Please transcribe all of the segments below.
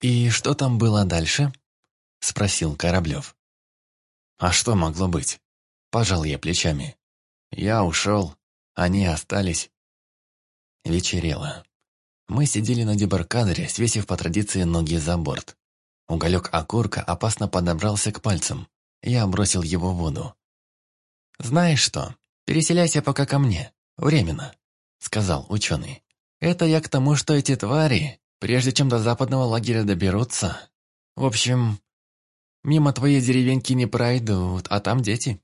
«И что там было дальше?» — спросил Кораблев. «А что могло быть?» — пожал я плечами. «Я ушел, они остались». Вечерело. Мы сидели на дебаркадере, свесив по традиции ноги за борт. Уголек окурка опасно подобрался к пальцам. Я бросил его в воду. «Знаешь что, переселяйся пока ко мне, временно», — сказал ученый. «Это я к тому, что эти твари, прежде чем до западного лагеря доберутся... В общем, мимо твоей деревеньки не пройдут, а там дети.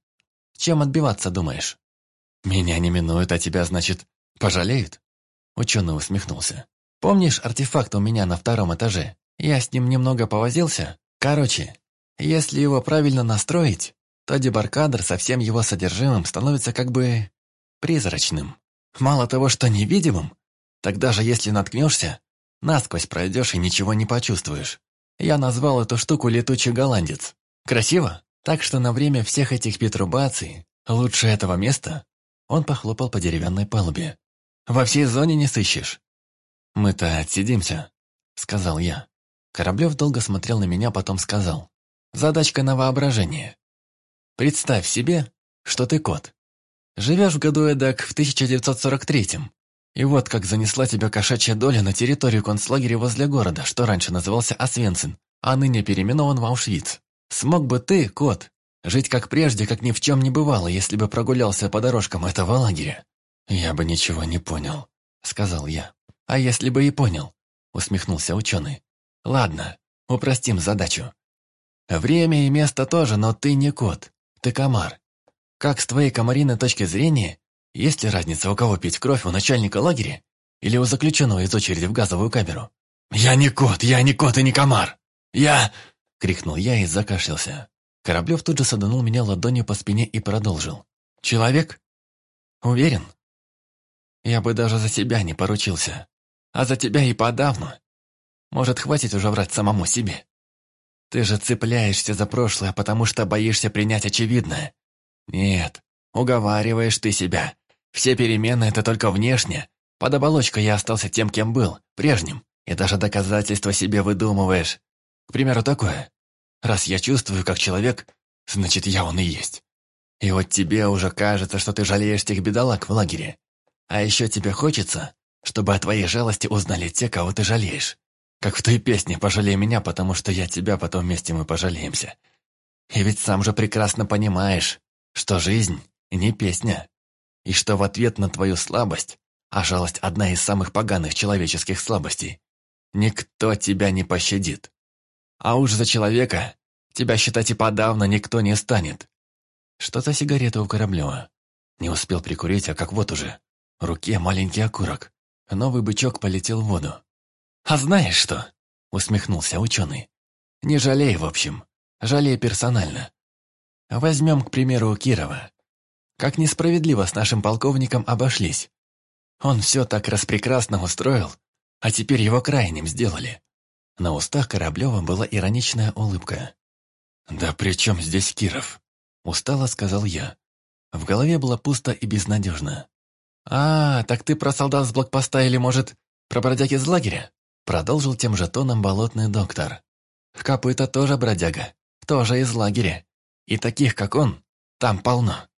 Чем отбиваться, думаешь?» «Меня не минуют, а тебя, значит, пожалеют?» Ученый усмехнулся. «Помнишь артефакт у меня на втором этаже? Я с ним немного повозился. Короче, если его правильно настроить, то дебаркадр со всем его содержимым становится как бы призрачным. Мало того, что невидимым, так даже если наткнешься, насквозь пройдешь и ничего не почувствуешь. Я назвал эту штуку «летучий голландец». Красиво? Так что на время всех этих петрубаций лучше этого места он похлопал по деревянной палубе. «Во всей зоне не сыщешь». «Мы-то отсидимся», — сказал я. Кораблев долго смотрел на меня, потом сказал. «Задачка на воображение. Представь себе, что ты кот. Живешь в году эдак в 1943-м. И вот как занесла тебя кошачья доля на территорию концлагеря возле города, что раньше назывался Освенцин, а ныне переименован в Аушвиц. Смог бы ты, кот, жить как прежде, как ни в чем не бывало, если бы прогулялся по дорожкам этого лагеря? Я бы ничего не понял, сказал я. А если бы и понял, усмехнулся ученый. Ладно, упростим задачу. Время и место тоже, но ты не кот, ты комар. Как с твоей комариной точки зрения, есть ли разница, у кого пить кровь, у начальника лагеря или у заключенного из очереди в газовую камеру? «Я не кот, я не кот и не комар! Я...» — крикнул я и закашлялся. Кораблев тут же саданул меня ладонью по спине и продолжил. «Человек? Уверен? Я бы даже за себя не поручился. А за тебя и подавно. Может, хватит уже врать самому себе? Ты же цепляешься за прошлое, потому что боишься принять очевидное. Нет, уговариваешь ты себя. Все перемены — это только внешне. Под оболочкой я остался тем, кем был, прежним. И даже доказательства себе выдумываешь. К примеру, такое. Раз я чувствую, как человек, значит, я он и есть. И вот тебе уже кажется, что ты жалеешь тех бедолаг в лагере. А еще тебе хочется, чтобы о твоей жалости узнали те, кого ты жалеешь. Как в той песне «Пожалей меня, потому что я тебя, потом вместе мы пожалеемся». И ведь сам же прекрасно понимаешь, что жизнь не песня, и что в ответ на твою слабость, а жалость одна из самых поганых человеческих слабостей, никто тебя не пощадит. А уж за человека тебя считать и подавно никто не станет. Что за сигарета у Кораблева? Не успел прикурить, а как вот уже. В руке маленький окурок. Новый бычок полетел в воду. «А знаешь что?» — усмехнулся ученый. «Не жалей, в общем. Жалей персонально. Возьмем, к примеру, Кирова. Как несправедливо с нашим полковником обошлись. Он все так распрекрасно устроил, а теперь его крайним сделали». На устах Кораблева была ироничная улыбка. «Да при чем здесь Киров?» — устало сказал я. В голове было пусто и безнадежно. «А, так ты про солдат с блокпоста или, может, про бродяг из лагеря?» Продолжил тем же тоном болотный доктор. Копыта тоже бродяга, тоже из лагеря. И таких, как он, там полно.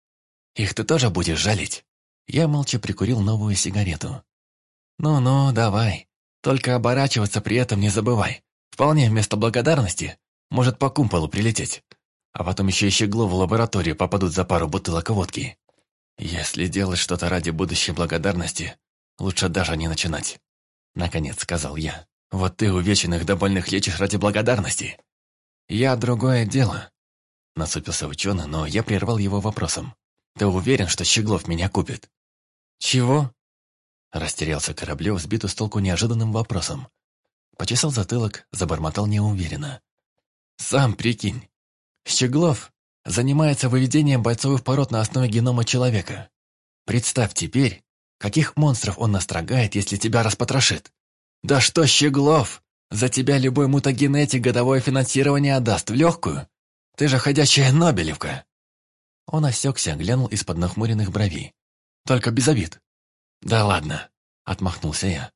Их ты тоже будешь жалеть?» Я молча прикурил новую сигарету. «Ну-ну, давай. Только оборачиваться при этом не забывай. Вполне вместо благодарности может по кумполу прилететь. А потом еще и щегло в лабораторию попадут за пару бутылок водки. Если делать что-то ради будущей благодарности, лучше даже не начинать. Наконец сказал я. Вот ты увеченных до больных лечишь ради благодарности. Я другое дело. Насупился ученый, но я прервал его вопросом. Ты уверен, что Щеглов меня купит? Чего? Растерялся Кораблев, сбитый с толку неожиданным вопросом. Почесал затылок, забормотал неуверенно. «Сам прикинь. Щеглов занимается выведением бойцовых пород на основе генома человека. Представь теперь, Каких монстров он настрогает, если тебя распотрошит? Да что, Щеглов, за тебя любой мутагенетик годовое финансирование отдаст в легкую. Ты же ходячая Нобелевка. Он осекся, глянул из-под нахмуренных бровей. Только без обид. Да ладно, отмахнулся я.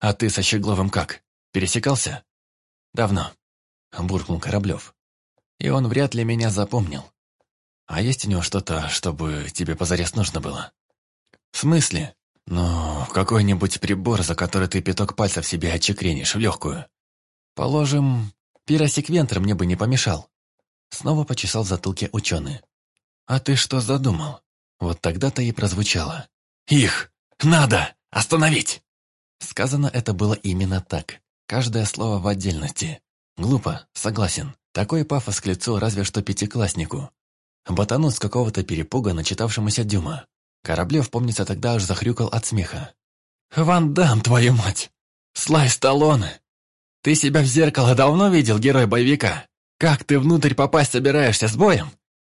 А ты со Щегловым как, пересекался? давно», — буркнул Кораблев. «И он вряд ли меня запомнил. А есть у него что-то, чтобы тебе позарез нужно было?» «В смысле?» «Ну, какой-нибудь прибор, за который ты пяток пальцев себе отчекренишь в легкую. Положим, пиросеквентр мне бы не помешал». Снова почесал в затылке ученый. «А ты что задумал?» Вот тогда-то и прозвучало. «Их! Надо! Остановить!» Сказано это было именно так. Каждое слово в отдельности. Глупо, согласен. Такой пафос к лицу разве что пятикласснику. Ботанут с какого-то перепуга, начитавшемуся Дюма. Кораблев, помнится, тогда аж захрюкал от смеха. «Ван Дам, твою мать! Слай Сталлоне! Ты себя в зеркало давно видел, герой боевика? Как ты внутрь попасть собираешься, с боем?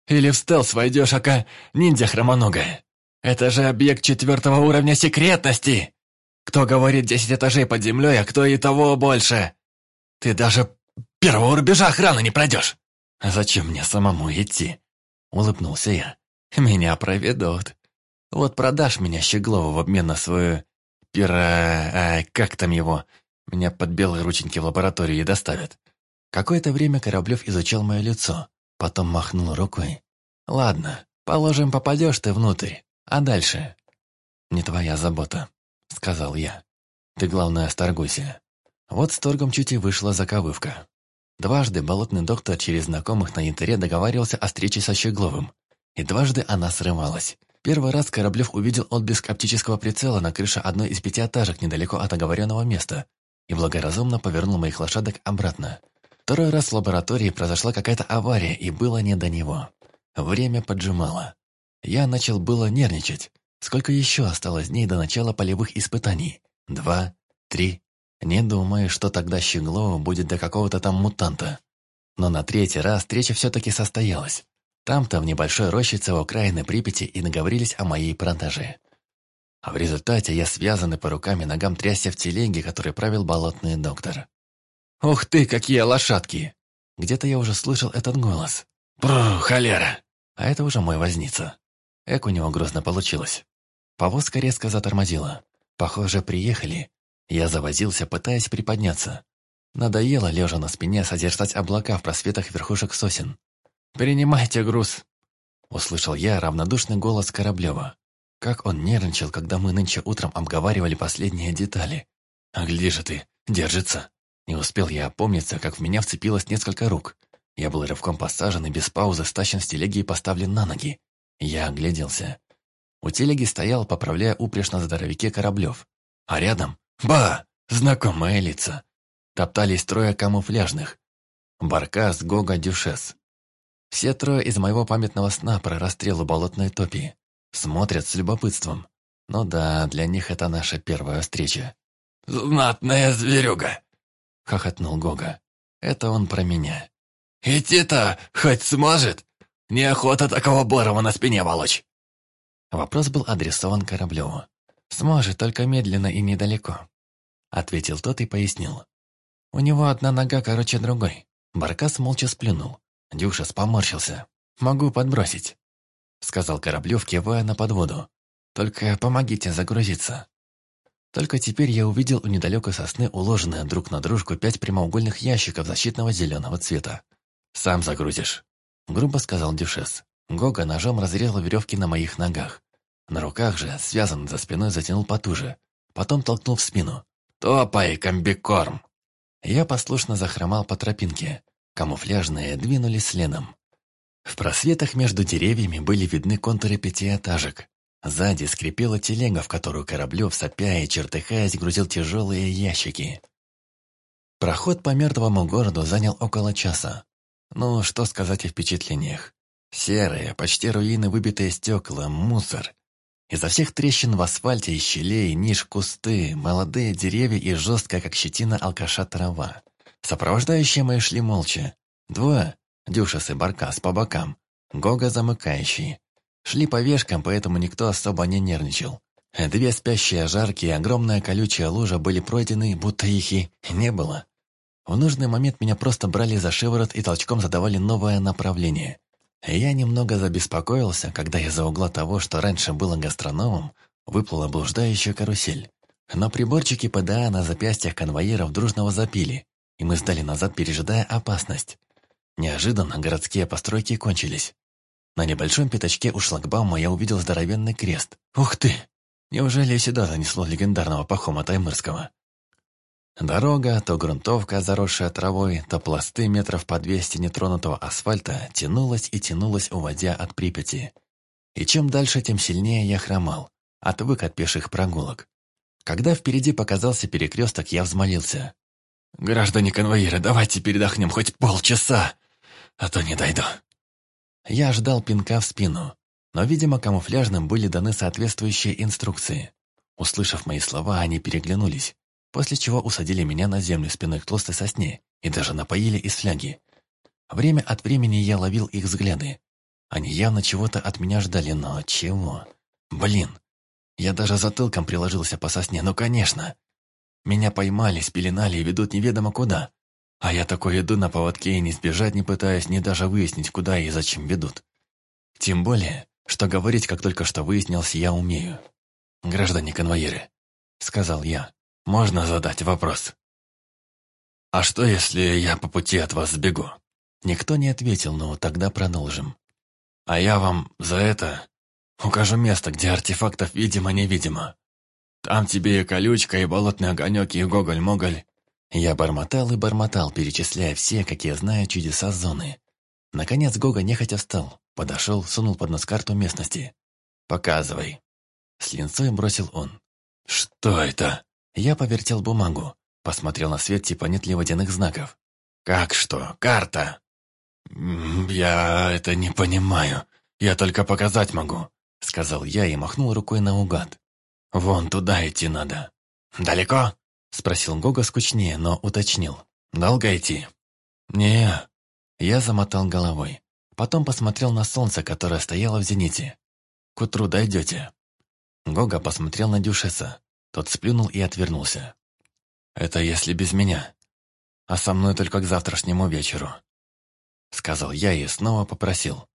Или в стелс войдешь, ака ниндзя хромоногая? Это же объект четвертого уровня секретности! Кто говорит десять этажей под землей, а кто и того больше? Ты даже первого рубежа охраны не пройдешь!» «Зачем мне самому идти?» Улыбнулся я. «Меня проведут. Вот продашь меня Щеглову в обмен на свою... пира... А, как там его? Меня под белые рученьки в лаборатории доставят». Какое-то время Кораблев изучал мое лицо, потом махнул рукой. «Ладно, положим, попадешь ты внутрь. А дальше?» «Не твоя забота», — сказал я. «Ты, главное, сторгуйся». Вот с торгом чуть и вышла заковывка. Дважды болотный доктор через знакомых на янтаре договаривался о встрече со Щегловым. И дважды она срывалась. Первый раз Кораблев увидел отблеск оптического прицела на крыше одной из пятиэтажек недалеко от оговоренного места и благоразумно повернул моих лошадок обратно. Второй раз в лаборатории произошла какая-то авария, и было не до него. Время поджимало. Я начал было нервничать. Сколько еще осталось дней до начала полевых испытаний? Два? Три? Не думаю, что тогда Щеглову будет до какого-то там мутанта. Но на третий раз встреча все-таки состоялась. Там-то в небольшой рощице у окраины Припяти и наговорились о моей продаже. А в результате я связанный по рукам и ногам трясся в телеге, который правил болотный доктор. «Ух ты, какие лошадки!» Где-то я уже слышал этот голос. «Бррр, холера!» А это уже мой возница. Эк у него грозно получилось. Повозка резко затормозила. Похоже, приехали. Я завозился, пытаясь приподняться. Надоело, лежа на спине, созерцать облака в просветах верхушек сосен. «Принимайте груз!» Услышал я равнодушный голос Кораблева. Как он нервничал, когда мы нынче утром обговаривали последние детали. «А гляди же ты, держится!» Не успел я опомниться, как в меня вцепилось несколько рук. Я был рывком посажен и без паузы стащен с телеги и поставлен на ноги. Я огляделся. У телеги стоял, поправляя упряжь на здоровяке Кораблев. А рядом, ба, знакомые лица. Топтались трое камуфляжных. Баркас, Гога, Дюшес. Все трое из моего памятного сна про расстрел у болотной топи. Смотрят с любопытством. Ну да, для них это наша первая встреча. «Знатная зверюга!» — хохотнул Гога. «Это он про меня». «Идти-то хоть сможет? Неохота такого Борова на спине волочь!» Вопрос был адресован Кораблеву. «Сможет, только медленно и недалеко», — ответил тот и пояснил. «У него одна нога короче другой». Баркас молча сплюнул. Дюшес поморщился. «Могу подбросить», — сказал Кораблев, кивая на подводу. «Только помогите загрузиться». Только теперь я увидел у недалекой сосны уложенные друг на дружку пять прямоугольных ящиков защитного зеленого цвета. «Сам загрузишь», — грубо сказал Дюшес. Гога ножом разрезал веревки на моих ногах. На руках же, связанный за спиной, затянул потуже. Потом толкнул в спину. «Топай, комбикорм!» Я послушно захромал по тропинке. Камуфляжные двинулись следом. В просветах между деревьями были видны контуры пятиэтажек. Сзади скрипела телега, в которую Кораблев, сопя и чертыхаясь, грузил тяжелые ящики. Проход по мертвому городу занял около часа. Ну, что сказать о впечатлениях. Серые, почти руины, выбитые стекла, мусор. Изо всех трещин в асфальте и щелей, ниш, кусты, молодые деревья и жесткая, как щетина алкаша трава. Сопровождающие мои шли молча. Двое, Дюшас и Баркас, по бокам. Гога замыкающий. Шли по вешкам, поэтому никто особо не нервничал. Две спящие жаркие, огромная колючая лужа были пройдены, будто их и не было. В нужный момент меня просто брали за шиворот и толчком задавали новое направление. Я немного забеспокоился, когда из-за угла того, что раньше было гастрономом, выплыла блуждающая карусель. Но приборчики ПДА на запястьях конвоиров дружного запили. и мы сдали назад, пережидая опасность. Неожиданно городские постройки кончились. На небольшом пятачке у шлагбаума я увидел здоровенный крест. Ух ты! Неужели сюда занесло легендарного Пахома Таймырского? Дорога, то грунтовка, заросшая травой, то пласты метров по двести нетронутого асфальта тянулась и тянулась, уводя от Припяти. И чем дальше, тем сильнее я хромал, отвык от пеших прогулок. Когда впереди показался перекресток, я взмолился. «Граждане конвоиры, давайте передохнем хоть полчаса, а то не дойду». Я ждал пинка в спину, но, видимо, камуфляжным были даны соответствующие инструкции. Услышав мои слова, они переглянулись, после чего усадили меня на землю спиной к толстой сосне и даже напоили из фляги. Время от времени я ловил их взгляды. Они явно чего-то от меня ждали, но чего? Блин, я даже затылком приложился по сосне, ну конечно. Меня поймали, спеленали и ведут неведомо куда. А я такой иду на поводке и не сбежать не пытаюсь, ни даже выяснить, куда и зачем ведут. Тем более, что говорить, как только что выяснился, я умею. «Граждане конвоиры», — сказал я, — «можно задать вопрос?» «А что, если я по пути от вас сбегу?» Никто не ответил, но тогда продолжим. «А я вам за это укажу место, где артефактов видимо-невидимо. Там тебе и колючка, и болотный огонек, и гоголь-моголь». Я бормотал и бормотал, перечисляя все, какие знаю чудеса зоны. Наконец Гога нехотя встал, подошел, сунул под нос карту местности. «Показывай». С линцой бросил он. «Что это?» Я повертел бумагу, посмотрел на свет, типа нет ли водяных знаков. «Как что? Карта?» «Я это не понимаю. Я только показать могу», — сказал я и махнул рукой наугад. «Вон туда идти надо». «Далеко?» — спросил Гога скучнее, но уточнил. «Долго идти?» «Не». Я замотал головой. Потом посмотрел на солнце, которое стояло в зените. «К утру дойдете». Гога посмотрел на Дюшеса. Тот сплюнул и отвернулся. «Это если без меня. А со мной только к завтрашнему вечеру», — сказал я и снова попросил.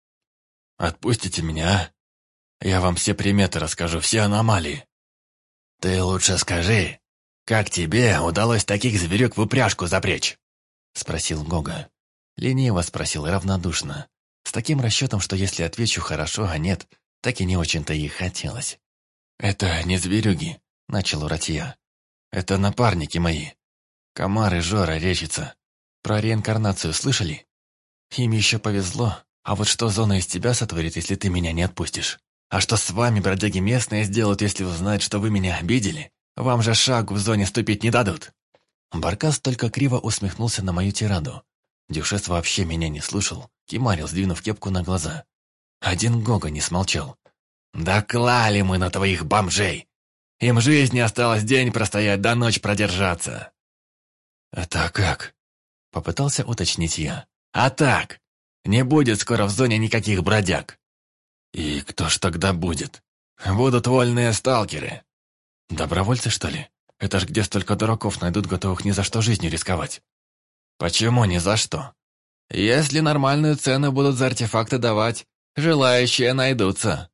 «Отпустите меня, а? Я вам все приметы расскажу, все аномалии». «Ты лучше скажи, как тебе удалось таких зверюк в упряжку запречь?» — спросил Гога. Лениво спросил равнодушно, с таким расчетом, что если отвечу хорошо, а нет, так и не очень-то и хотелось. «Это не зверюги», — начал Уратья. «Это напарники мои. Комар и Жора речится. Про реинкарнацию слышали? Им еще повезло, а вот что зона из тебя сотворит, если ты меня не отпустишь? А что с вами, бродяги местные, сделают, если узнают, что вы меня обидели? Вам же шагу в зоне ступить не дадут!» Баркас только криво усмехнулся на мою тираду. Дюшес вообще меня не слушал, кимарил, сдвинув кепку на глаза. Один Гога не смолчал. «Да клали мы на твоих бомжей! Им жизни осталось день простоять, до ночь продержаться!» «Это как?» — попытался уточнить я. «А так! Не будет скоро в зоне никаких бродяг!» «И кто ж тогда будет?» «Будут вольные сталкеры!» «Добровольцы, что ли? Это ж где столько дураков найдут, готовых ни за что жизнью рисковать?» «Почему ни за что? Если нормальную цену будут за артефакты давать, желающие найдутся».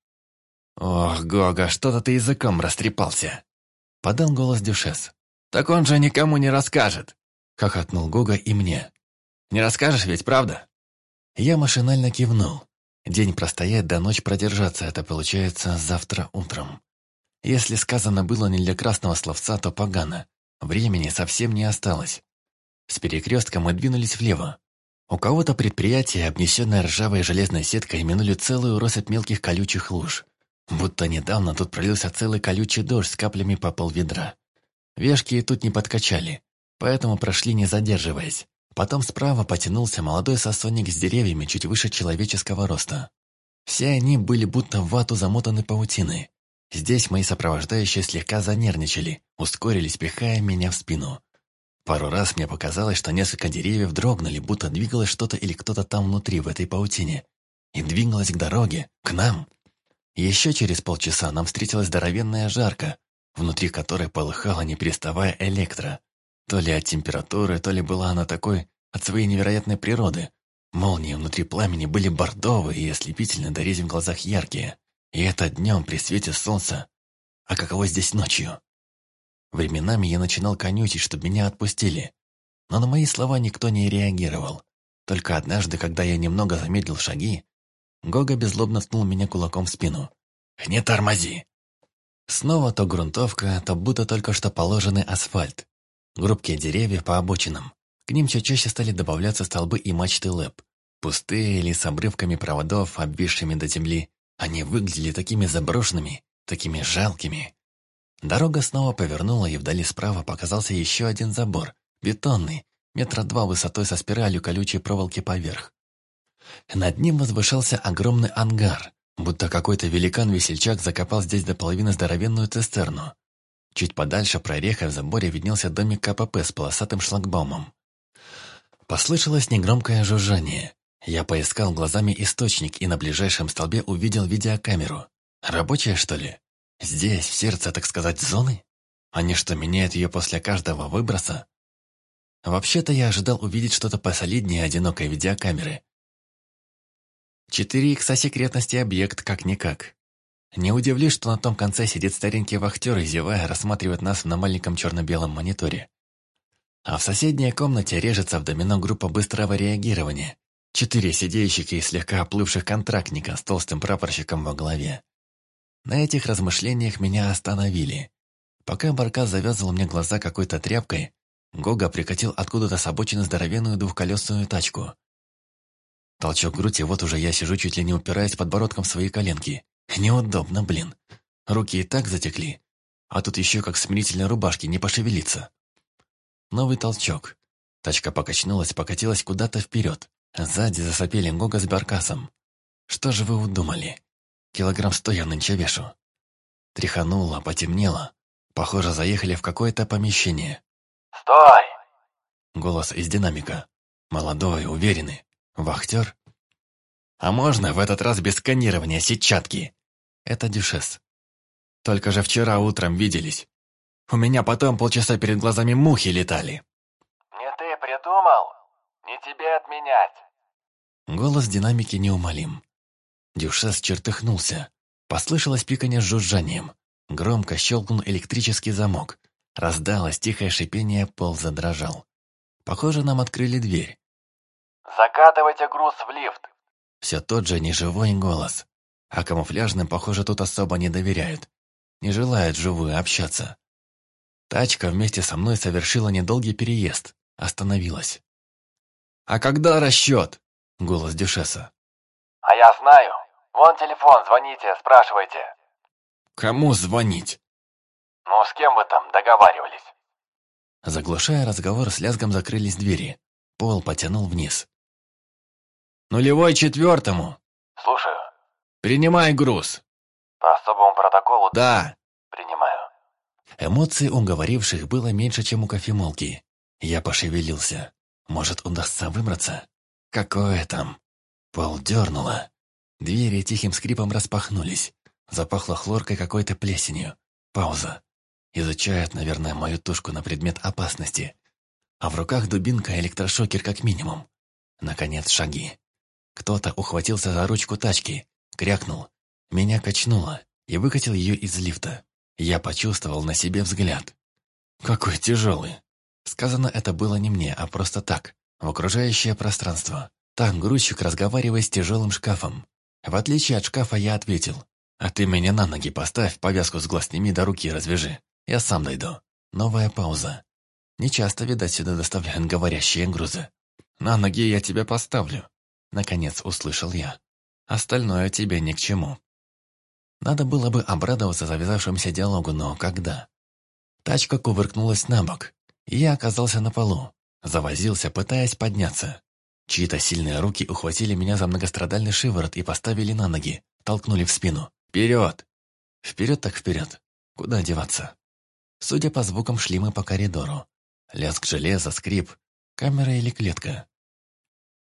«Ох, Гога, что-то ты языком растрепался!» Подал голос Дюшес. «Так он же никому не расскажет!» Хохотнул Гога и мне. «Не расскажешь ведь, правда?» Я машинально кивнул. День простоять до ночь продержаться, это получается завтра утром. Если сказано было не для красного словца, то погано. Времени совсем не осталось. С перекрестка мы двинулись влево. У кого-то предприятие, обнесенное ржавой железной сеткой, минули целую россыпь мелких колючих луж. Будто недавно тут пролился целый колючий дождь с каплями по полведра. Вешки и тут не подкачали, поэтому прошли не задерживаясь. Потом справа потянулся молодой сосонник с деревьями чуть выше человеческого роста. Все они были будто в вату замотаны паутиной. Здесь мои сопровождающие слегка занервничали, ускорились, пихая меня в спину. Пару раз мне показалось, что несколько деревьев дрогнули, будто двигалось что-то или кто-то там внутри, в этой паутине. И двигалось к дороге, к нам. Еще через полчаса нам встретилась здоровенная жарка, внутри которой полыхала, не переставая, электро. То ли от температуры, то ли была она такой от своей невероятной природы. Молнии внутри пламени были бордовые и ослепительно до в глазах яркие. И это днем при свете солнца. А каково здесь ночью? Временами я начинал конючить, чтобы меня отпустили. но на мои слова никто не реагировал. Только однажды, когда я немного замедлил шаги, Гога беззлобно ткнул меня кулаком в спину. «Не тормози!» Снова то грунтовка, то будто только что положенный асфальт. Группки деревьев по обочинам. К ним все чаще стали добавляться столбы и мачты ЛЭП. Пустые или с обрывками проводов, обвисшими до земли. Они выглядели такими заброшенными, такими жалкими. Дорога снова повернула, и вдали справа показался еще один забор, бетонный, метра два высотой со спиралью колючей проволоки поверх. Над ним возвышался огромный ангар, будто какой-то великан-весельчак закопал здесь до половины здоровенную цистерну. Чуть подальше прореха в заборе виднелся домик КПП с полосатым шлагбаумом. Послышалось негромкое жужжание. Я поискал глазами источник и на ближайшем столбе увидел видеокамеру. Рабочая, что ли? Здесь, в сердце, так сказать, зоны? Они что, меняют ее после каждого выброса? Вообще-то я ожидал увидеть что-то посолиднее одинокой видеокамеры. 4 икса секретности объект как-никак. Не удивлюсь, что на том конце сидит старенький вахтер и, зевая, рассматривает нас на маленьком черно-белом мониторе. А в соседней комнате режется в домино группа быстрого реагирования. Четыре сидящих и слегка оплывших контрактника с толстым прапорщиком во главе. На этих размышлениях меня остановили. Пока Баркас завязывал мне глаза какой-то тряпкой, Гога прикатил откуда-то с обочины здоровенную двухколесную тачку. Толчок грудь, и вот уже я сижу, чуть ли не упираясь подбородком в свои коленки. Неудобно, блин. Руки и так затекли, а тут еще как смирительной рубашки не пошевелиться. Новый толчок. Тачка покачнулась, покатилась куда-то вперед. Сзади засопели Гога с Баркасом. Что же вы удумали? Килограмм сто я нынче вешу. Тряхануло, потемнело. Похоже, заехали в какое-то помещение. «Стой!» Голос из динамика. Молодой, уверенный. Вахтер? А можно в этот раз без сканирования сетчатки? Это Дюшес. Только же вчера утром виделись. У меня потом полчаса перед глазами мухи летали. «Не ты придумал? Не тебе отменять!» Голос динамики неумолим. Дюшес чертыхнулся. Послышалось пиканье с жужжанием. Громко щелкнул электрический замок. Раздалось тихое шипение, пол задрожал. Похоже, нам открыли дверь. «Закатывайте груз в лифт!» Все тот же неживой голос. А камуфляжным, похоже, тут особо не доверяют. Не желают живую общаться. Тачка вместе со мной совершила недолгий переезд. Остановилась. «А когда расчет?» — голос Дюшеса. «А я знаю. Вон телефон, звоните, спрашивайте». «Кому звонить?» «Ну, с кем вы там договаривались?» Заглушая разговор, с лязгом закрылись двери. Пол потянул вниз. «Нулевой четвертому!» «Слушаю. «Принимай груз!» По особому протоколу?» «Да!» «Принимаю». Эмоций у говоривших было меньше, чем у кофемолки. Я пошевелился. Может, удастся выбраться? Какое там? Пол дернуло. Двери тихим скрипом распахнулись. Запахло хлоркой какой-то плесенью. Пауза. Изучают, наверное, мою тушку на предмет опасности. А в руках дубинка электрошокер как минимум. Наконец шаги. Кто-то ухватился за ручку тачки, крякнул. Меня качнуло и выкатил ее из лифта. Я почувствовал на себе взгляд. Какой тяжелый. Сказано это было не мне, а просто так, в окружающее пространство. Там грузчик, разговаривая с тяжелым шкафом. В отличие от шкафа, я ответил. «А ты меня на ноги поставь, повязку с глаз сними, до руки развяжи. Я сам дойду». Новая пауза. Не часто, видать, сюда доставляют говорящие грузы. «На ноги я тебя поставлю», Наконец услышал я. Остальное тебе ни к чему. Надо было бы обрадоваться завязавшемуся диалогу, но когда? Тачка кувыркнулась на бок, и я оказался на полу. Завозился, пытаясь подняться. Чьи-то сильные руки ухватили меня за многострадальный шиворот и поставили на ноги, толкнули в спину. «Вперед!» Вперед так вперед. Куда деваться? Судя по звукам, шли мы по коридору. Лязг железа, скрип. Камера или клетка.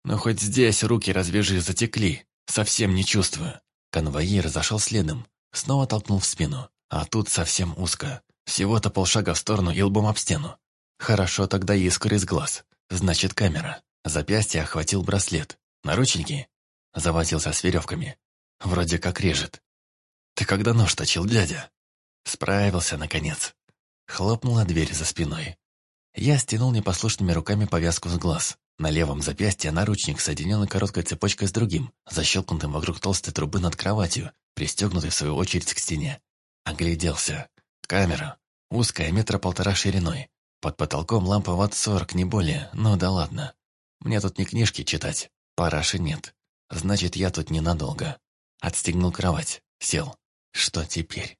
Но хоть здесь руки развяжи затекли, совсем не чувствую. Конвоир зашел следом, снова толкнул в спину. А тут совсем узко. Всего-то полшага в сторону и лбом об стену. Хорошо тогда искр из глаз. Значит, камера. Запястье охватил браслет. Наручники? Завозился с веревками. Вроде как режет. Ты когда нож точил, дядя? Справился, наконец. Хлопнула дверь за спиной. Я стянул непослушными руками повязку с глаз. На левом запястье наручник, соединенный короткой цепочкой с другим, защелкнутым вокруг толстой трубы над кроватью, пристегнутый в свою очередь к стене. Огляделся. Камера. Узкая, метра полтора шириной. Под потолком лампа ватт сорок, не более. Ну да ладно. Мне тут не книжки читать. Параши нет. Значит, я тут ненадолго. Отстегнул кровать. Сел. Что теперь?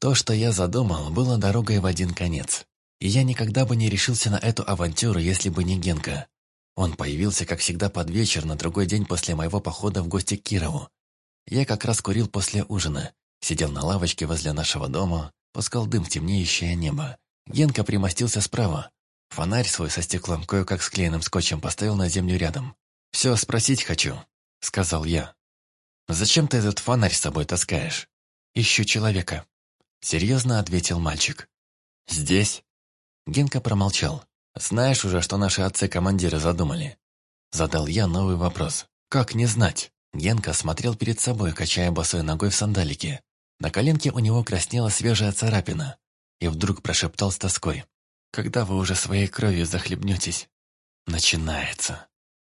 То, что я задумал, было дорогой в один конец. И я никогда бы не решился на эту авантюру, если бы не Генка. Он появился, как всегда, под вечер на другой день после моего похода в гости к Кирову. Я как раз курил после ужина, сидел на лавочке возле нашего дома, пускал дым в темнеющее небо. Генка примостился справа. Фонарь свой со стеклом, кое-как склеенным скотчем, поставил на землю рядом. «Все спросить хочу», — сказал я. «Зачем ты этот фонарь с собой таскаешь?» «Ищу человека», — серьезно ответил мальчик. «Здесь?» Генка промолчал. «Знаешь уже, что наши отцы-командиры задумали?» Задал я новый вопрос. «Как не знать?» Генка смотрел перед собой, качая босой ногой в сандалике. На коленке у него краснела свежая царапина. И вдруг прошептал с тоской. «Когда вы уже своей кровью захлебнетесь?» «Начинается».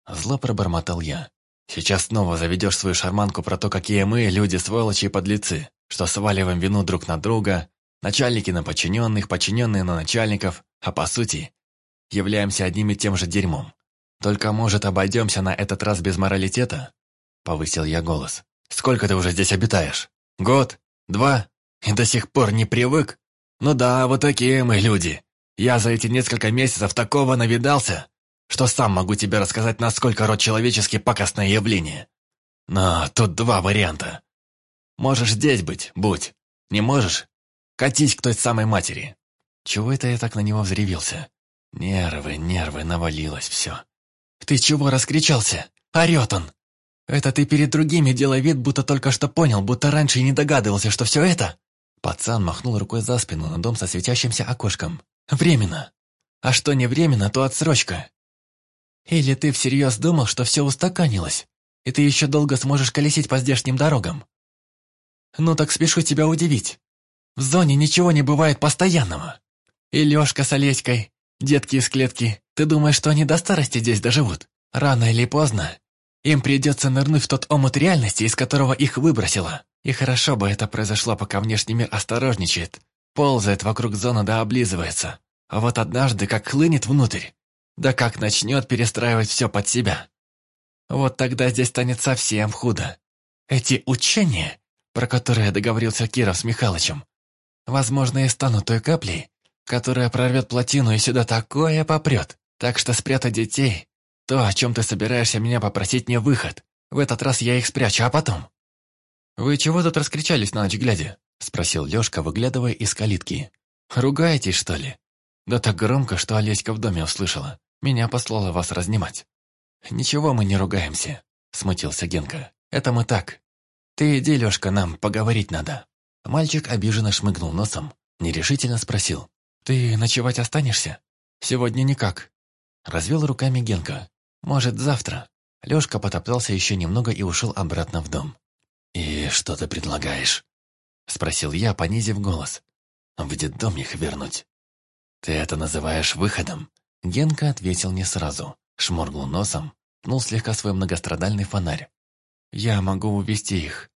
Зло пробормотал я. «Сейчас снова заведешь свою шарманку про то, какие мы, люди, сволочи и подлецы, что сваливаем вину друг на друга, Начальники на подчиненных, подчиненные на начальников, а по сути, являемся одним и тем же дерьмом. Только, может, обойдемся на этот раз без моралитета?» Повысил я голос. «Сколько ты уже здесь обитаешь? Год? Два? И до сих пор не привык? Ну да, вот такие мы люди. Я за эти несколько месяцев такого навидался, что сам могу тебе рассказать, насколько род человеческий пакостное явление. Но тут два варианта. Можешь здесь быть, будь. Не можешь? Катись к той самой матери!» Чего это я так на него взревелся? Нервы, нервы, навалилось все. «Ты чего раскричался? Орет он!» «Это ты перед другими делай вид, будто только что понял, будто раньше и не догадывался, что все это...» Пацан махнул рукой за спину на дом со светящимся окошком. «Временно. А что не временно, то отсрочка. Или ты всерьез думал, что все устаканилось, и ты еще долго сможешь колесить по здешним дорогам? Ну так спешу тебя удивить. В зоне ничего не бывает постоянного. И Лёшка с Олеськой, детки из клетки, ты думаешь, что они до старости здесь доживут? Рано или поздно им придется нырнуть в тот омут реальности, из которого их выбросило. И хорошо бы это произошло, пока внешний мир осторожничает, ползает вокруг зоны да облизывается. А вот однажды как хлынет внутрь, да как начнет перестраивать все под себя. Вот тогда здесь станет совсем худо. Эти учения, про которые договорился Киров с Михалычем, Возможно, и стану той каплей, которая прорвет плотину и сюда такое попрет. Так что спрятать детей — то, о чем ты собираешься меня попросить, не выход. В этот раз я их спрячу, а потом...» «Вы чего тут раскричались на ночь глядя?» — спросил Лёшка, выглядывая из калитки. «Ругаетесь, что ли?» «Да так громко, что Олеська в доме услышала. Меня послала вас разнимать». «Ничего мы не ругаемся», — смутился Генка. «Это мы так. Ты иди, Лёшка, нам поговорить надо». Мальчик обиженно шмыгнул носом, нерешительно спросил. «Ты ночевать останешься?» «Сегодня никак». Развел руками Генка. «Может, завтра?» Лёшка потоптался еще немного и ушел обратно в дом. «И что ты предлагаешь?» Спросил я, понизив голос. «В детдом их вернуть». «Ты это называешь выходом?» Генка ответил не сразу. Шморгнул носом, пнул слегка свой многострадальный фонарь. «Я могу увести их.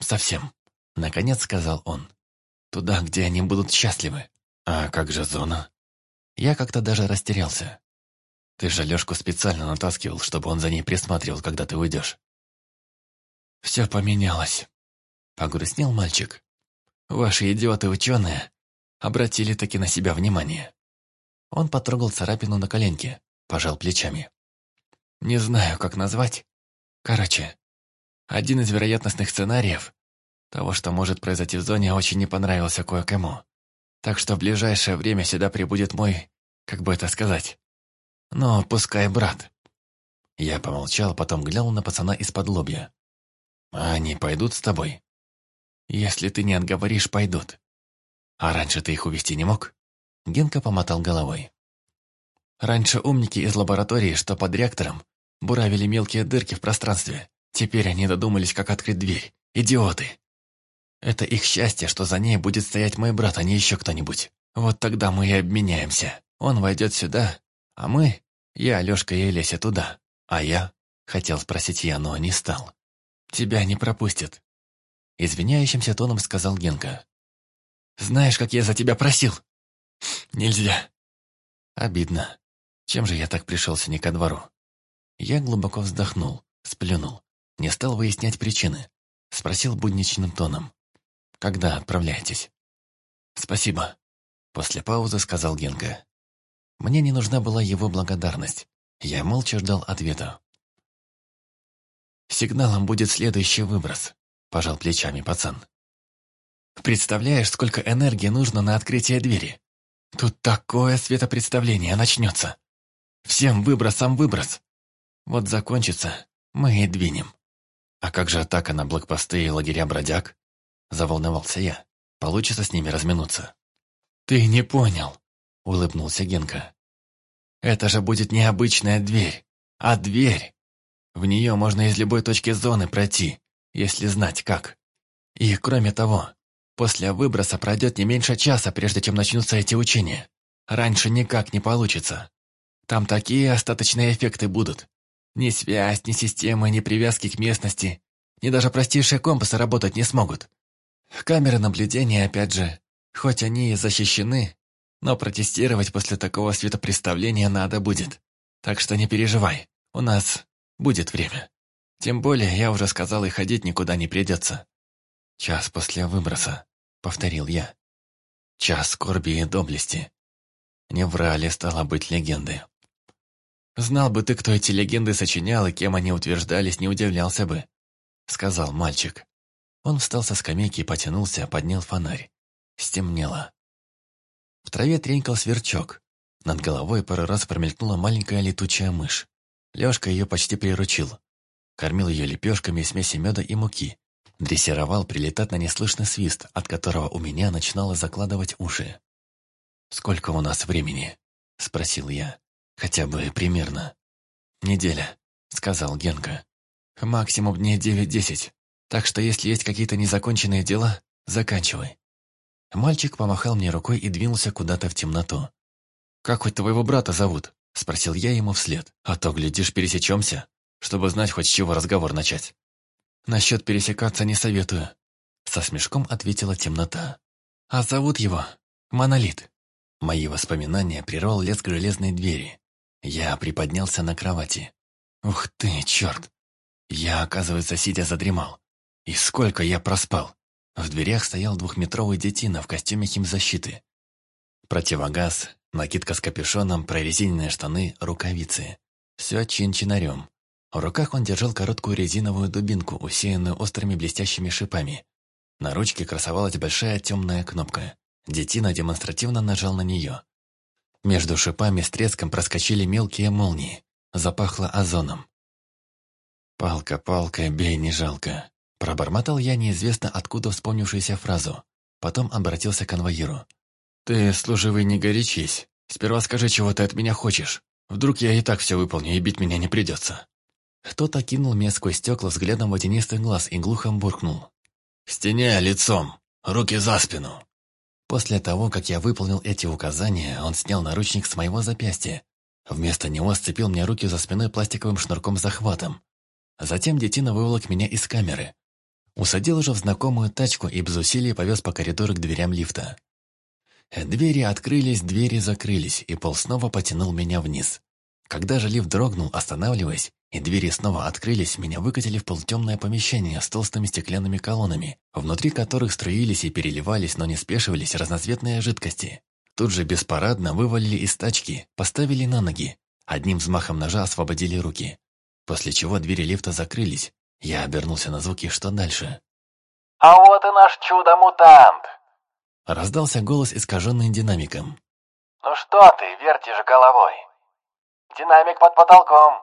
Совсем». Наконец сказал он. Туда, где они будут счастливы. А как же зона? Я как-то даже растерялся. Ты же Лёшку специально натаскивал, чтобы он за ней присматривал, когда ты уйдешь. Все поменялось. Погрустнел мальчик. Ваши идиоты-ученые обратили таки на себя внимание. Он потрогал царапину на коленке, пожал плечами. Не знаю, как назвать. Короче, один из вероятностных сценариев того, что может произойти в зоне, очень не понравился кое-кому. Так что в ближайшее время сюда прибудет мой, как бы это сказать, но пускай брат. Я помолчал, потом глянул на пацана из-под лобья. «А они пойдут с тобой?» «Если ты не отговоришь, пойдут. А раньше ты их увести не мог?» Генка помотал головой. «Раньше умники из лаборатории, что под реактором, буравили мелкие дырки в пространстве. Теперь они додумались, как открыть дверь. Идиоты!» Это их счастье, что за ней будет стоять мой брат, а не еще кто-нибудь. Вот тогда мы и обменяемся. Он войдет сюда, а мы, я, Лёшка и Леся туда. А я, хотел спросить я, но не стал. Тебя не пропустят. Извиняющимся тоном сказал Генка. Знаешь, как я за тебя просил? Нельзя. Обидно. Чем же я так пришелся не ко двору? Я глубоко вздохнул, сплюнул. Не стал выяснять причины. Спросил будничным тоном. «Когда отправляетесь?» «Спасибо», — после паузы сказал Генка. Мне не нужна была его благодарность. Я молча ждал ответа. «Сигналом будет следующий выброс», — пожал плечами пацан. «Представляешь, сколько энергии нужно на открытие двери? Тут такое светопредставление начнется. Всем выбросом выброс. Вот закончится, мы и двинем». «А как же атака на блокпосты и лагеря бродяг?» Заволновался я. «Получится с ними разминуться?» «Ты не понял», — улыбнулся Генка. «Это же будет не обычная дверь, а дверь. В нее можно из любой точки зоны пройти, если знать как. И кроме того, после выброса пройдет не меньше часа, прежде чем начнутся эти учения. Раньше никак не получится. Там такие остаточные эффекты будут. Ни связь, ни системы, ни привязки к местности, ни даже простейшие компасы работать не смогут. Камеры наблюдения, опять же, хоть они и защищены, но протестировать после такого светопреставления надо будет. Так что не переживай, у нас будет время. Тем более, я уже сказал, и ходить никуда не придется. Час после выброса, повторил я. Час скорби и доблести. Не врали, стало быть, легенды. Знал бы ты, кто эти легенды сочинял и кем они утверждались, не удивлялся бы, сказал мальчик. Он встал со скамейки и потянулся, поднял фонарь. Стемнело. В траве тренькал сверчок. Над головой пару раз промелькнула маленькая летучая мышь. Лёшка её почти приручил. Кормил её лепёшками из смеси мёда и муки. Дрессировал прилетать на неслышный свист, от которого у меня начинало закладывать уши. «Сколько у нас времени?» – спросил я. «Хотя бы примерно». «Неделя», – сказал Генка. «Максимум дней девять-десять. Так что если есть какие-то незаконченные дела, заканчивай». Мальчик помахал мне рукой и двинулся куда-то в темноту. «Как хоть твоего брата зовут?» – спросил я ему вслед. «А то, глядишь, пересечемся, чтобы знать, хоть с чего разговор начать». «Насчет пересекаться не советую», – со смешком ответила темнота. «А зовут его Монолит». Мои воспоминания прервал леск железной двери. Я приподнялся на кровати. «Ух ты, черт!» Я, оказывается, сидя задремал. И сколько я проспал! В дверях стоял двухметровый детина в костюме химзащиты. Противогаз, накидка с капюшоном, прорезиненные штаны, рукавицы. Все чин-чинарем. В руках он держал короткую резиновую дубинку, усеянную острыми блестящими шипами. На ручке красовалась большая темная кнопка. Детина демонстративно нажал на нее. Между шипами с треском проскочили мелкие молнии. Запахло озоном. «Палка, палка, бей, не жалко», Пробормотал я неизвестно откуда вспомнившуюся фразу. Потом обратился к конвоиру. «Ты, служивый, не горячись. Сперва скажи, чего ты от меня хочешь. Вдруг я и так все выполню, и бить меня не придется». Кто-то кинул мне сквозь стекла взглядом водянистый глаз и глухом буркнул. «К стене лицом! Руки за спину!» После того, как я выполнил эти указания, он снял наручник с моего запястья. Вместо него сцепил мне руки за спиной пластиковым шнурком-захватом. Затем детина выволок меня из камеры. Усадил уже в знакомую тачку и без усилий повез по коридору к дверям лифта. Двери открылись, двери закрылись, и пол снова потянул меня вниз. Когда же лифт дрогнул, останавливаясь, и двери снова открылись, меня выкатили в полутемное помещение с толстыми стеклянными колоннами, внутри которых струились и переливались, но не спешивались разноцветные жидкости. Тут же беспарадно вывалили из тачки, поставили на ноги, одним взмахом ножа освободили руки. После чего двери лифта закрылись, я обернулся на звуки, что дальше? «А вот и наш чудо-мутант!» Раздался голос, искаженный динамиком. «Ну что ты, вертишь головой? Динамик под потолком.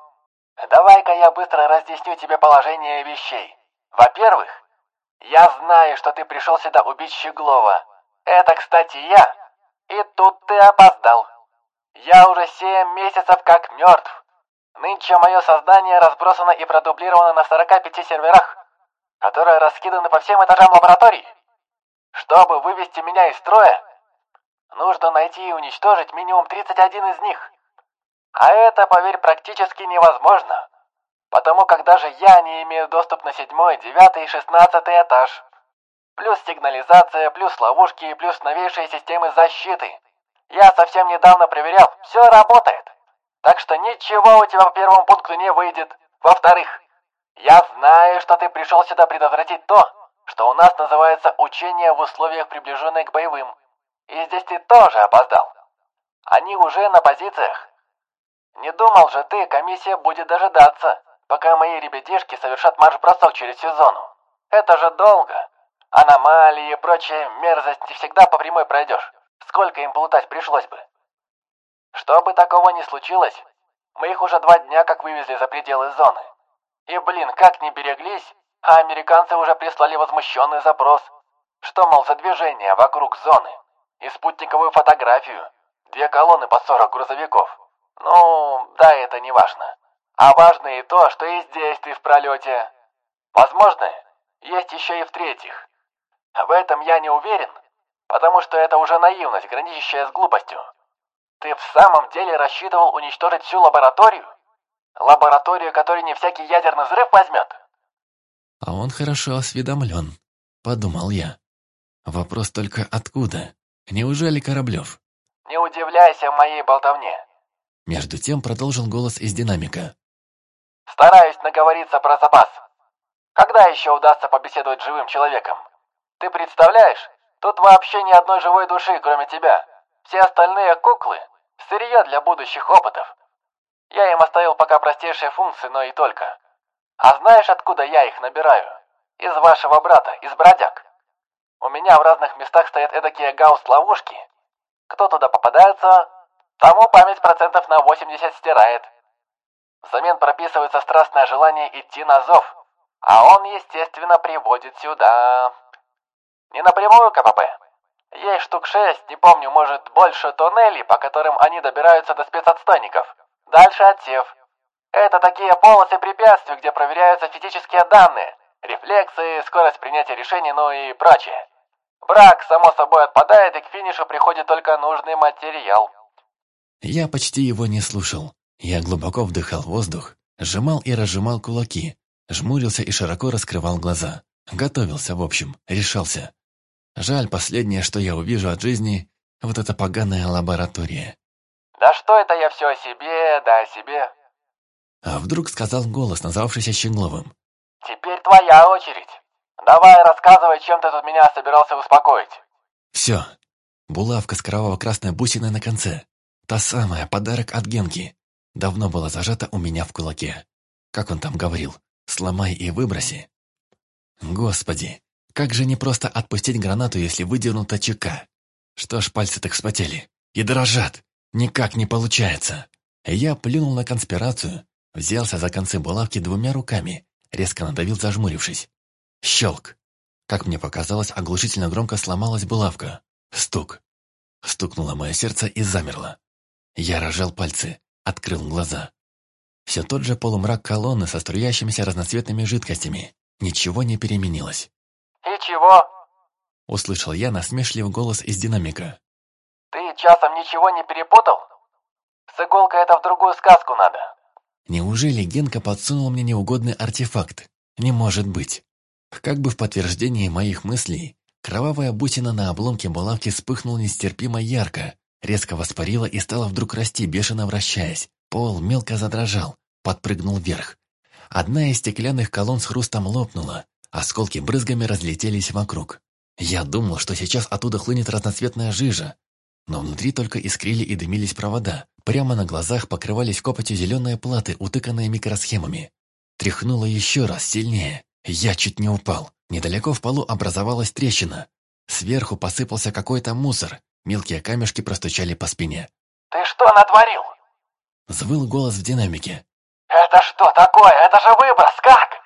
Давай-ка я быстро разъясню тебе положение вещей. Во-первых, я знаю, что ты пришел сюда убить Щеглова. Это, кстати, я. И тут ты опоздал. Я уже семь месяцев как мертв. Нынче мое создание разбросано и продублировано на 45 серверах, которые раскиданы по всем этажам лабораторий. Чтобы вывести меня из строя, Нужно найти и уничтожить минимум 31 из них. А это, поверь, практически невозможно. Потому как даже я не имею доступ на седьмой, девятый и шестнадцатый этаж. Плюс сигнализация, плюс ловушки, плюс новейшие системы защиты. Я совсем недавно проверял, все работает. Так что ничего у тебя по первому пункту не выйдет. Во-вторых, я знаю, что ты пришел сюда предотвратить то, что у нас называется учение в условиях, приближенных к боевым. И здесь ты тоже опоздал. Они уже на позициях. Не думал же ты, комиссия будет дожидаться, пока мои ребятишки совершат марш-бросок через всю зону. Это же долго. Аномалии и прочая мерзость не всегда по прямой пройдешь. Сколько им плутать пришлось бы? Чтобы такого не случилось, мы их уже два дня как вывезли за пределы зоны. И, блин, как не береглись, а американцы уже прислали возмущенный запрос. Что, мол, за движение вокруг зоны? И спутниковую фотографию. Две колонны по 40 грузовиков. Ну, да, это не важно. А важно и то, что и здесь ты в пролете. Возможно, есть еще и в-третьих. В этом я не уверен, потому что это уже наивность, граничащая с глупостью. Ты в самом деле рассчитывал уничтожить всю лабораторию? Лабораторию, которую не всякий ядерный взрыв возьмет? А он хорошо осведомлен, подумал я. Вопрос только откуда? Неужели Кораблев? Не удивляйся моей болтовне. Между тем продолжил голос из динамика. Стараюсь наговориться про запас. Когда еще удастся побеседовать с живым человеком? Ты представляешь, тут вообще ни одной живой души, кроме тебя. Все остальные куклы – сырье для будущих опытов. Я им оставил пока простейшие функции, но и только. А знаешь, откуда я их набираю? Из вашего брата, из бродяг. У меня в разных местах стоят эдакие гаусс-ловушки. Кто туда попадается, тому память процентов на 80 стирает. Взамен прописывается страстное желание идти на зов, а он, естественно, приводит сюда. Не напрямую КПП. Штук шесть, не помню, может, больше тоннелей, по которым они добираются до спецотстойников. Дальше отсев. Это такие полосы препятствий, где проверяются физические данные, рефлексы, скорость принятия решений, ну и прочее. Брак, само собой, отпадает, и к финишу приходит только нужный материал. Я почти его не слушал. Я глубоко вдыхал воздух, сжимал и разжимал кулаки, жмурился и широко раскрывал глаза. Готовился, в общем, решался. Жаль, последнее, что я увижу от жизни, вот эта поганая лаборатория. «Да что это я все о себе, да о себе?» А вдруг сказал голос, назвавшийся Щегловым. «Теперь твоя очередь. Давай рассказывай, чем ты тут меня собирался успокоить». «Все. Булавка с кроваво-красной бусиной на конце. Та самая, подарок от Генки. Давно была зажата у меня в кулаке. Как он там говорил? Сломай и выброси. Господи, как же не просто отпустить гранату, если выдернута чека? Что ж, пальцы так вспотели. И дрожат. Никак не получается. Я плюнул на конспирацию, взялся за концы булавки двумя руками, резко надавил, зажмурившись. Щелк. Как мне показалось, оглушительно громко сломалась булавка. Стук. Стукнуло мое сердце и замерло. Я рожал пальцы, открыл глаза. Все тот же полумрак колонны со струящимися разноцветными жидкостями. Ничего не переменилось. «И чего?» Услышал я насмешливый голос из динамика. «Ты часом ничего не перепутал? С иголкой это в другую сказку надо». Неужели Генка подсунул мне неугодный артефакт? Не может быть. Как бы в подтверждении моих мыслей, кровавая бусина на обломке булавки вспыхнула нестерпимо ярко, резко воспарила и стала вдруг расти, бешено вращаясь. Пол мелко задрожал, подпрыгнул вверх. Одна из стеклянных колонн с хрустом лопнула, осколки брызгами разлетелись вокруг. Я думал, что сейчас оттуда хлынет разноцветная жижа, но внутри только искрили и дымились провода. Прямо на глазах покрывались копотью зеленые платы, утыканные микросхемами. Тряхнуло еще раз, сильнее. Я чуть не упал. Недалеко в полу образовалась трещина. Сверху посыпался какой-то мусор. Мелкие камешки простучали по спине. «Ты что натворил?» Звыл голос в динамике. «Это что такое? Это же выброс! Как?»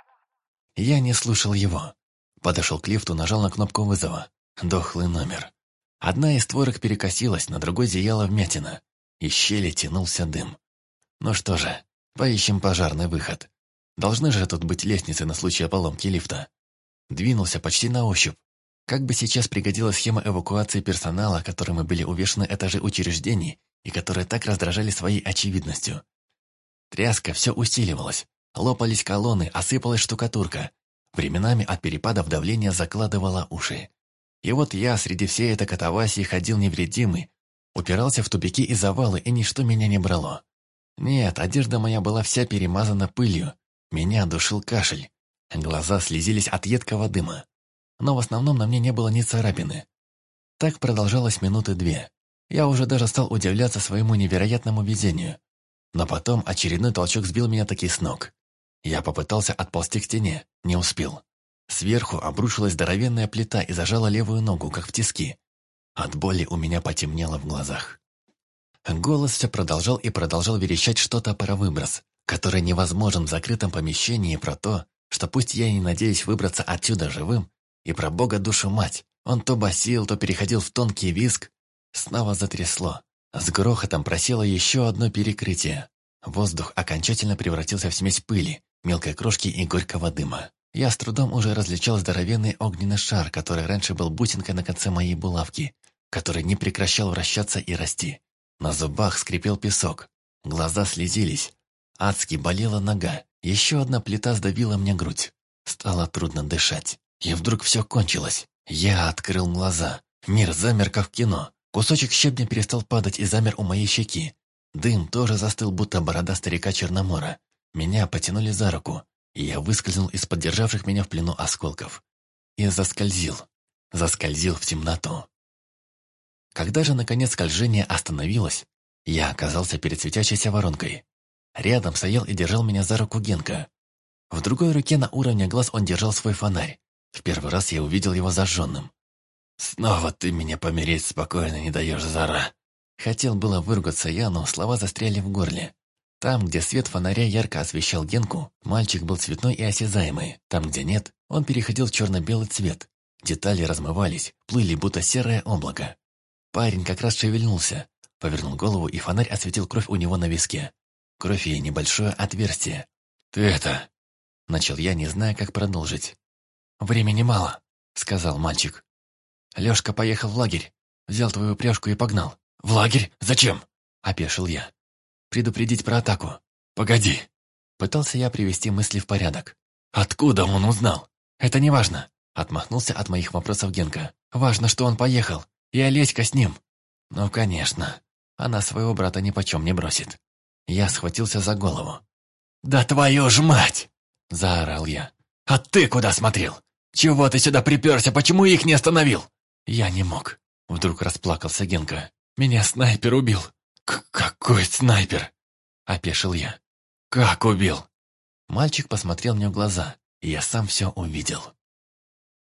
Я не слушал его. Подошел к лифту, нажал на кнопку вызова. Дохлый номер. Одна из створок перекосилась, на другой зияла вмятина. Из щели тянулся дым. Ну что же, поищем пожарный выход. Должны же тут быть лестницы на случай поломки лифта. Двинулся почти на ощупь. Как бы сейчас пригодилась схема эвакуации персонала, которым мы были увешаны этажи учреждений и которые так раздражали своей очевидностью. Тряска все усиливалась. Лопались колонны, осыпалась штукатурка. Временами от перепадов давления закладывала уши. И вот я среди всей этой катавасии ходил невредимый, упирался в тупики и завалы, и ничто меня не брало. Нет, одежда моя была вся перемазана пылью. Меня душил кашель. Глаза слезились от едкого дыма. Но в основном на мне не было ни царапины. Так продолжалось минуты две. Я уже даже стал удивляться своему невероятному везению. Но потом очередной толчок сбил меня таки с ног. Я попытался отползти к стене, не успел. Сверху обрушилась здоровенная плита и зажала левую ногу, как в тиски. От боли у меня потемнело в глазах. Голос все продолжал и продолжал верещать что-то про выброс, который невозможен в закрытом помещении, про то, что пусть я и не надеюсь выбраться отсюда живым, и про бога душу мать. Он то басил, то переходил в тонкий виск. Снова затрясло. С грохотом просело еще одно перекрытие. Воздух окончательно превратился в смесь пыли, мелкой крошки и горького дыма. Я с трудом уже различал здоровенный огненный шар, который раньше был бусинкой на конце моей булавки, который не прекращал вращаться и расти. На зубах скрипел песок, глаза слезились. Адски болела нога, еще одна плита сдавила мне грудь. Стало трудно дышать. И вдруг все кончилось. Я открыл глаза. Мир замер, как в кино. Кусочек щебня перестал падать и замер у моей щеки. Дым тоже застыл, будто борода старика Черномора. Меня потянули за руку, и я выскользнул из поддержавших меня в плену осколков. И заскользил. Заскользил в темноту. Когда же, наконец, скольжение остановилось, я оказался перед светящейся воронкой. Рядом стоял и держал меня за руку Генка. В другой руке на уровне глаз он держал свой фонарь. В первый раз я увидел его зажженным. «Снова ты меня помереть спокойно не даешь, Зара!» Хотел было выругаться я, но слова застряли в горле. Там, где свет фонаря ярко освещал Генку, мальчик был цветной и осязаемый. Там, где нет, он переходил в черно-белый цвет. Детали размывались, плыли, будто серое облако. Парень как раз шевельнулся, повернул голову, и фонарь осветил кровь у него на виске. Кровь и небольшое отверстие. «Ты это...» Начал я, не зная, как продолжить. «Времени мало», — сказал мальчик. Лёшка поехал в лагерь, взял твою пряжку и погнал. «В лагерь? Зачем?» — опешил я. «Предупредить про атаку». «Погоди». Пытался я привести мысли в порядок. «Откуда он узнал?» «Это не важно», — отмахнулся от моих вопросов Генка. «Важно, что он поехал. И Олеська с ним. Ну, конечно. Она своего брата ни почем не бросит. Я схватился за голову. «Да твою ж мать!» – заорал я. «А ты куда смотрел? Чего ты сюда приперся? Почему их не остановил?» Я не мог. Вдруг расплакался Генка. «Меня снайпер убил». К «Какой снайпер?» – опешил я. «Как убил?» Мальчик посмотрел мне в глаза, и я сам все увидел.